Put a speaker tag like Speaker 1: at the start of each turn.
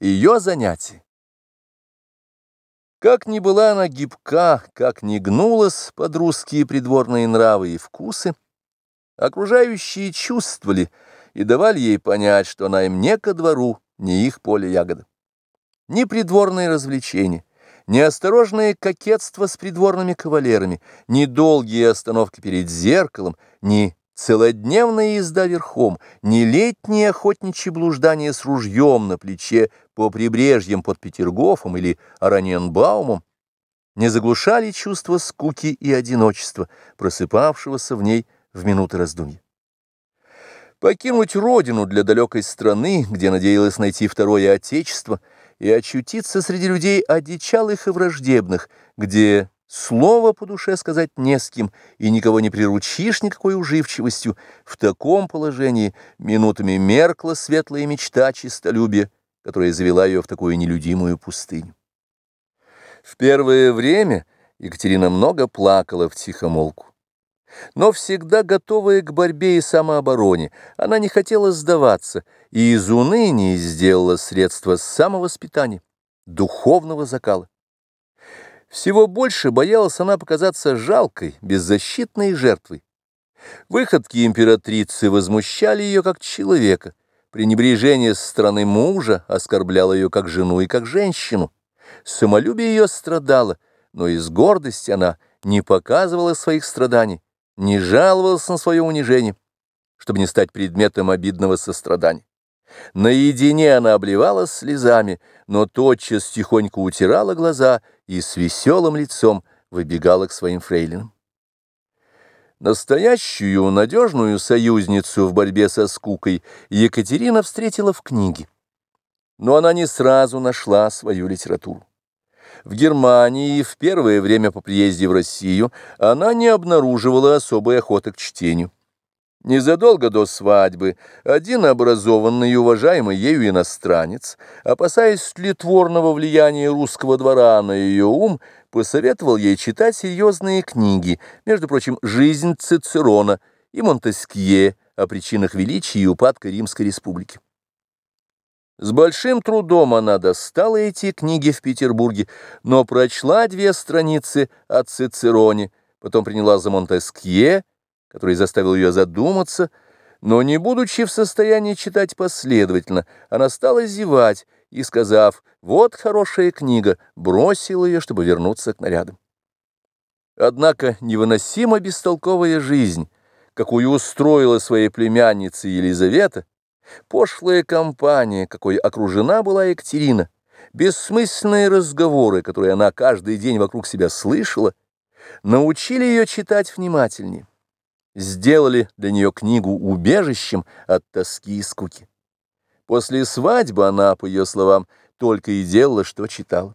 Speaker 1: Ее занятие. Как ни была она гибка, как ни гнулась под русские придворные нравы и вкусы, окружающие чувствовали и давали ей понять, что она им не ко двору, не их поле ягода. Ни придворные развлечения, ни осторожное кокетство с придворными кавалерами, ни долгие остановки перед зеркалом, ни целодневная езда верхом, ни летние охотничьи блуждания с ружьем на плече по прибрежьям под Петергофом или Араненбаумом не заглушали чувство скуки и одиночества, просыпавшегося в ней в минуты раздумья. Покинуть родину для далекой страны, где надеялась найти второе отечество, и очутиться среди людей одичалых и враждебных, где Слово по душе сказать не с кем, и никого не приручишь никакой уживчивостью. В таком положении минутами меркла светлая мечта чистолюбия, которая завела ее в такую нелюдимую пустыню. В первое время Екатерина много плакала в тихомолку. Но всегда готовая к борьбе и самообороне, она не хотела сдаваться и из уныния сделала средство самовоспитания, духовного закала. Всего больше боялась она показаться жалкой, беззащитной жертвой. Выходки императрицы возмущали ее как человека, пренебрежение со стороны мужа оскорбляло ее как жену и как женщину. Самолюбие ее страдало, но из гордости она не показывала своих страданий, не жаловалась на свое унижение, чтобы не стать предметом обидного сострадания. Наедине она обливалась слезами, но тотчас тихонько утирала глаза и с веселым лицом выбегала к своим фрейлинам. Настоящую надежную союзницу в борьбе со скукой Екатерина встретила в книге. Но она не сразу нашла свою литературу. В Германии в первое время по приезде в Россию она не обнаруживала особой охоты к чтению. Незадолго до свадьбы один образованный и уважаемый ею иностранец, опасаясь тлетворного влияния русского двора на ее ум, посоветовал ей читать серьезные книги, между прочим, «Жизнь Цицерона» и «Монтескье» о причинах величия и упадка Римской республики. С большим трудом она достала эти книги в Петербурге, но прочла две страницы о Цицероне, потом приняла за Монтескье, который заставил ее задуматься, но, не будучи в состоянии читать последовательно, она стала зевать и, сказав «вот хорошая книга», бросила ее, чтобы вернуться к нарядам. Однако невыносимо бестолковая жизнь, какую устроила своей племяннице Елизавета, пошлая компания, какой окружена была Екатерина, бессмысленные разговоры, которые она каждый день вокруг себя слышала, научили ее читать внимательнее сделали для нее книгу убежищем от тоски и скуки. После свадьбы она, по ее словам, только и делала, что читала.